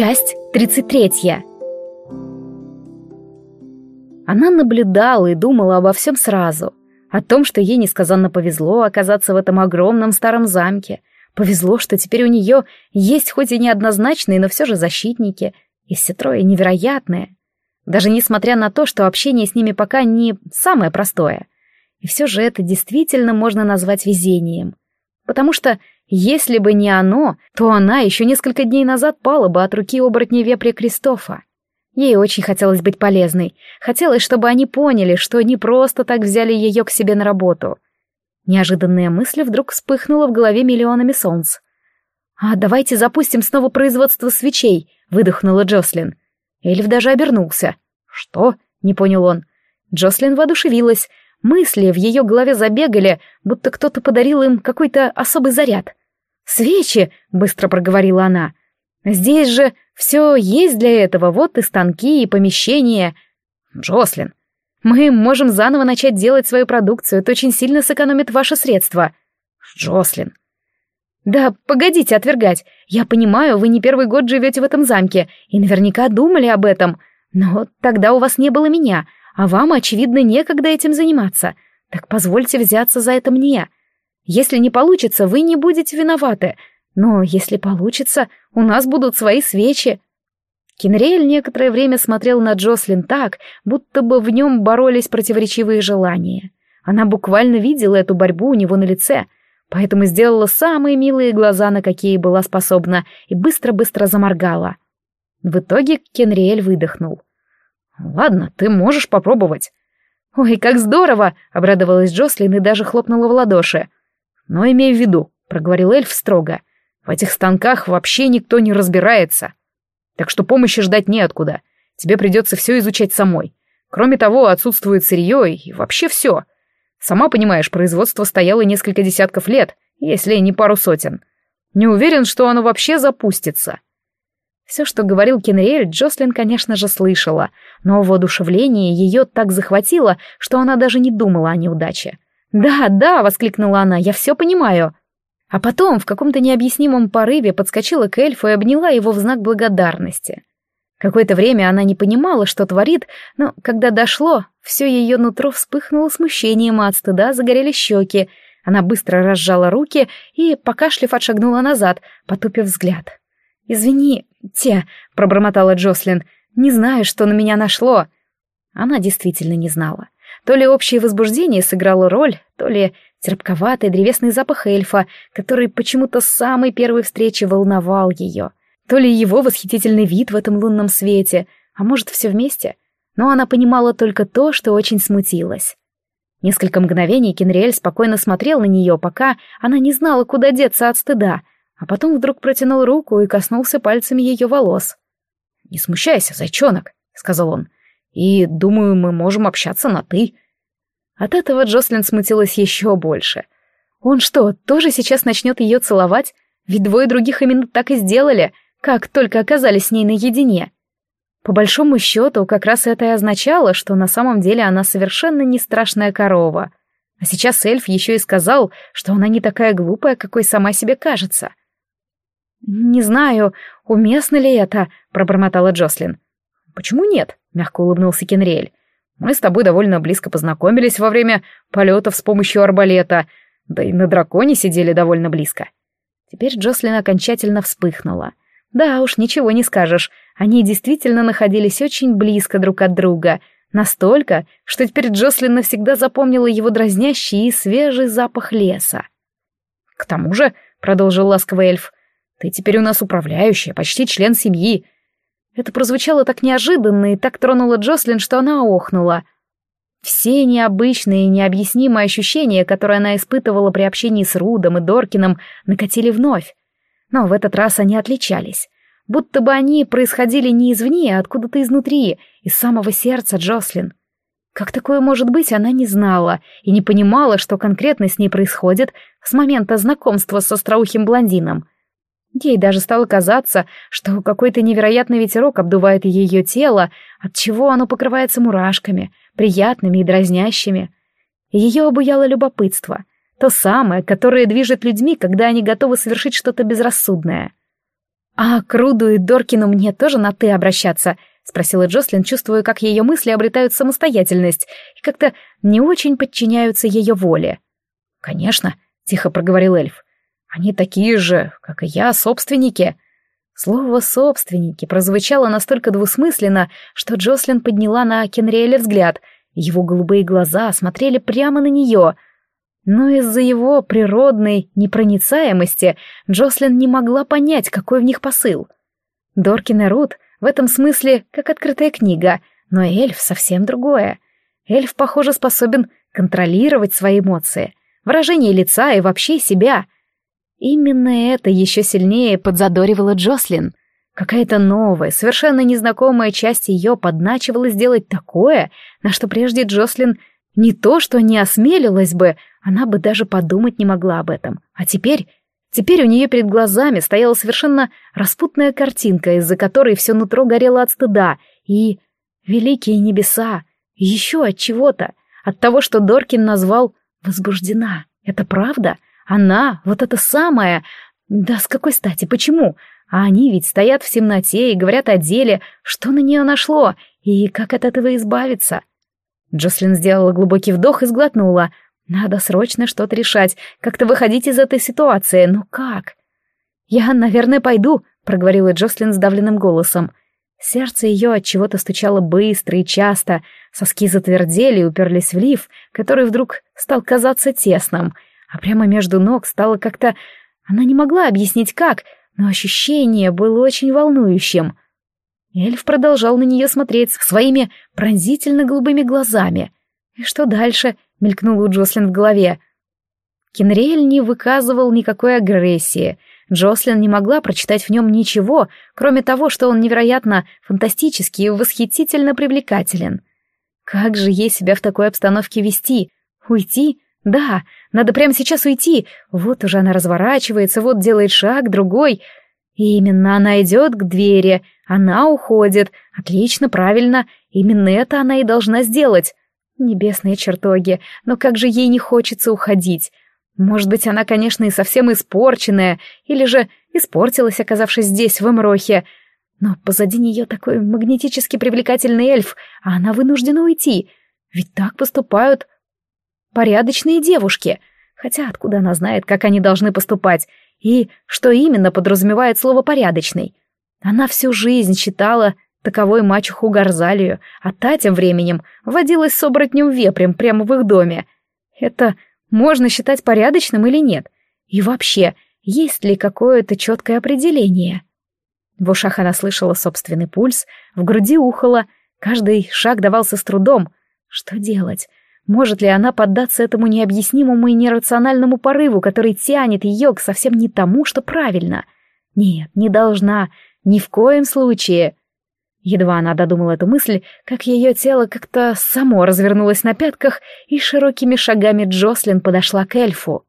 Часть 33. Она наблюдала и думала обо всем сразу. О том, что ей несказанно повезло оказаться в этом огромном старом замке. Повезло, что теперь у нее есть хоть и неоднозначные, но все же защитники. И все трое невероятные. Даже несмотря на то, что общение с ними пока не самое простое. И все же это действительно можно назвать везением. Потому что если бы не оно, то она еще несколько дней назад пала бы от руки оборотня вепря Кристофа. Ей очень хотелось быть полезной. Хотелось, чтобы они поняли, что не просто так взяли ее к себе на работу. Неожиданная мысль вдруг вспыхнула в голове миллионами солнц. «А давайте запустим снова производство свечей», — выдохнула Джослин. Эльф даже обернулся. «Что?» — не понял он. Джослин воодушевилась. Мысли в ее голове забегали, будто кто-то подарил им какой-то особый заряд. «Свечи!» — быстро проговорила она. «Здесь же все есть для этого, вот и станки, и помещения». «Джослин, мы можем заново начать делать свою продукцию, это очень сильно сэкономит ваши средства». «Джослин». «Да, погодите отвергать. Я понимаю, вы не первый год живете в этом замке и наверняка думали об этом. Но тогда у вас не было меня, а вам, очевидно, некогда этим заниматься. Так позвольте взяться за это мне. Если не получится, вы не будете виноваты. Но если получится, у нас будут свои свечи». Кенриэль некоторое время смотрел на Джослин так, будто бы в нем боролись противоречивые желания. Она буквально видела эту борьбу у него на лице, поэтому сделала самые милые глаза, на какие была способна, и быстро-быстро заморгала. В итоге Кенриэль выдохнул. «Ладно, ты можешь попробовать». «Ой, как здорово!» — обрадовалась Джослин и даже хлопнула в ладоши. Но имей в виду, проговорил эльф строго, в этих станках вообще никто не разбирается. Так что помощи ждать неоткуда. Тебе придется все изучать самой. Кроме того, отсутствует сырье и вообще все. Сама понимаешь, производство стояло несколько десятков лет, если не пару сотен. Не уверен, что оно вообще запустится. Все, что говорил Кенриэль, Джослин, конечно же, слышала, но воодушевление ее так захватило, что она даже не думала о неудаче. «Да, да!» — воскликнула она. «Я все понимаю!» А потом в каком-то необъяснимом порыве подскочила к эльфу и обняла его в знак благодарности. Какое-то время она не понимала, что творит, но когда дошло, все ее нутро вспыхнуло смущением, а от стыда загорели щеки. Она быстро разжала руки и, покашлив, отшагнула назад, потупив взгляд. «Извини, те», — пробормотала Джослин, — «не знаю, что на меня нашло». Она действительно не знала. То ли общее возбуждение сыграло роль, то ли терпковатый древесный запах эльфа, который почему-то с самой первой встречи волновал ее, то ли его восхитительный вид в этом лунном свете, а может, все вместе. Но она понимала только то, что очень смутилась. Несколько мгновений Кенриэль спокойно смотрел на нее, пока она не знала, куда деться от стыда, а потом вдруг протянул руку и коснулся пальцами ее волос. «Не смущайся, зайчонок», — сказал он, — и, думаю, мы можем общаться на «ты». От этого Джослин смутилась еще больше. Он что, тоже сейчас начнет ее целовать? Ведь двое других именно так и сделали, как только оказались с ней наедине. По большому счету, как раз это и означало, что на самом деле она совершенно не страшная корова. А сейчас эльф еще и сказал, что она не такая глупая, какой сама себе кажется. «Не знаю, уместно ли это», — пробормотала Джослин. «Почему нет?» — мягко улыбнулся Кенриэль. «Мы с тобой довольно близко познакомились во время полетов с помощью арбалета, да и на драконе сидели довольно близко». Теперь Джослин окончательно вспыхнула. Да уж, ничего не скажешь, они действительно находились очень близко друг от друга, настолько, что теперь Джослин навсегда запомнила его дразнящий и свежий запах леса. «К тому же», — продолжил ласковый эльф, — «ты теперь у нас управляющая, почти член семьи, это прозвучало так неожиданно и так тронуло Джослин, что она охнула. Все необычные и необъяснимые ощущения, которые она испытывала при общении с Рудом и Доркином, накатили вновь. Но в этот раз они отличались. Будто бы они происходили не извне, а откуда-то изнутри, из самого сердца Джослин. Как такое может быть, она не знала и не понимала, что конкретно с ней происходит с момента знакомства с остроухим блондином — Ей даже стало казаться, что какой-то невероятный ветерок обдувает ее тело, отчего оно покрывается мурашками, приятными и дразнящими. Ее обуяло любопытство, то самое, которое движет людьми, когда они готовы совершить что-то безрассудное. «А к Руду и Доркину мне тоже на «ты» обращаться?» — спросила Джослин, чувствуя, как ее мысли обретают самостоятельность и как-то не очень подчиняются ее воле. «Конечно», — тихо проговорил эльф. «Они такие же, как и я, собственники». Слово «собственники» прозвучало настолько двусмысленно, что Джослин подняла на Кенриэля взгляд. Его голубые глаза смотрели прямо на нее. Но из-за его природной непроницаемости Джослин не могла понять, какой в них посыл. Доркин и Рут в этом смысле как открытая книга, но эльф совсем другое. Эльф, похоже, способен контролировать свои эмоции, выражение лица и вообще себя — Именно это еще сильнее подзадоривало Джослин. Какая-то новая, совершенно незнакомая часть ее подначивала сделать такое, на что прежде Джослин не то что не осмелилась бы, она бы даже подумать не могла об этом. А теперь... Теперь у нее перед глазами стояла совершенно распутная картинка, из-за которой все нутро горело от стыда. И... Великие небеса! Еще от чего-то. От того, что Доркин назвал «возбуждена». Это правда? — она, вот это самая... Да с какой стати, почему? А они ведь стоят в темноте и говорят о деле, что на нее нашло, и как от этого избавиться. Джослин сделала глубокий вдох и сглотнула. Надо срочно что-то решать, как-то выходить из этой ситуации. Ну как? «Я, наверное, пойду», — проговорила Джослин сдавленным голосом. Сердце ее от чего-то стучало быстро и часто, соски затвердели и уперлись в лиф, который вдруг стал казаться тесным — а прямо между ног стало как-то... Она не могла объяснить как, но ощущение было очень волнующим. Эльф продолжал на нее смотреть своими пронзительно-голубыми глазами. «И что дальше?» — мелькнуло у Джослин в голове. Кенриэль не выказывал никакой агрессии. Джослин не могла прочитать в нем ничего, кроме того, что он невероятно фантастический и восхитительно привлекателен. Как же ей себя в такой обстановке вести? Уйти? Да, надо прямо сейчас уйти. Вот уже она разворачивается, вот делает шаг, другой. И именно она идет к двери, она уходит. Отлично, правильно. Именно это она и должна сделать. Небесные чертоги, но как же ей не хочется уходить. Может быть, она, конечно, и совсем испорченная, или же испортилась, оказавшись здесь, в Эмрохе. Но позади нее такой магнетически привлекательный эльф, а она вынуждена уйти. Ведь так поступают порядочные девушки. Хотя откуда она знает, как они должны поступать, и что именно подразумевает слово «порядочный». Она всю жизнь считала таковой мачеху Гарзалию, а та тем временем водилась с оборотнем вепрем прямо в их доме. Это можно считать порядочным или нет? И вообще, есть ли какое-то четкое определение? В ушах она слышала собственный пульс, в груди ухала, каждый шаг давался с трудом. Что делать? Может ли она поддаться этому необъяснимому и нерациональному порыву, который тянет ее к совсем не тому, что правильно? Нет, не должна, ни в коем случае. Едва она додумала эту мысль, как ее тело как-то само развернулось на пятках, и широкими шагами Джослин подошла к эльфу.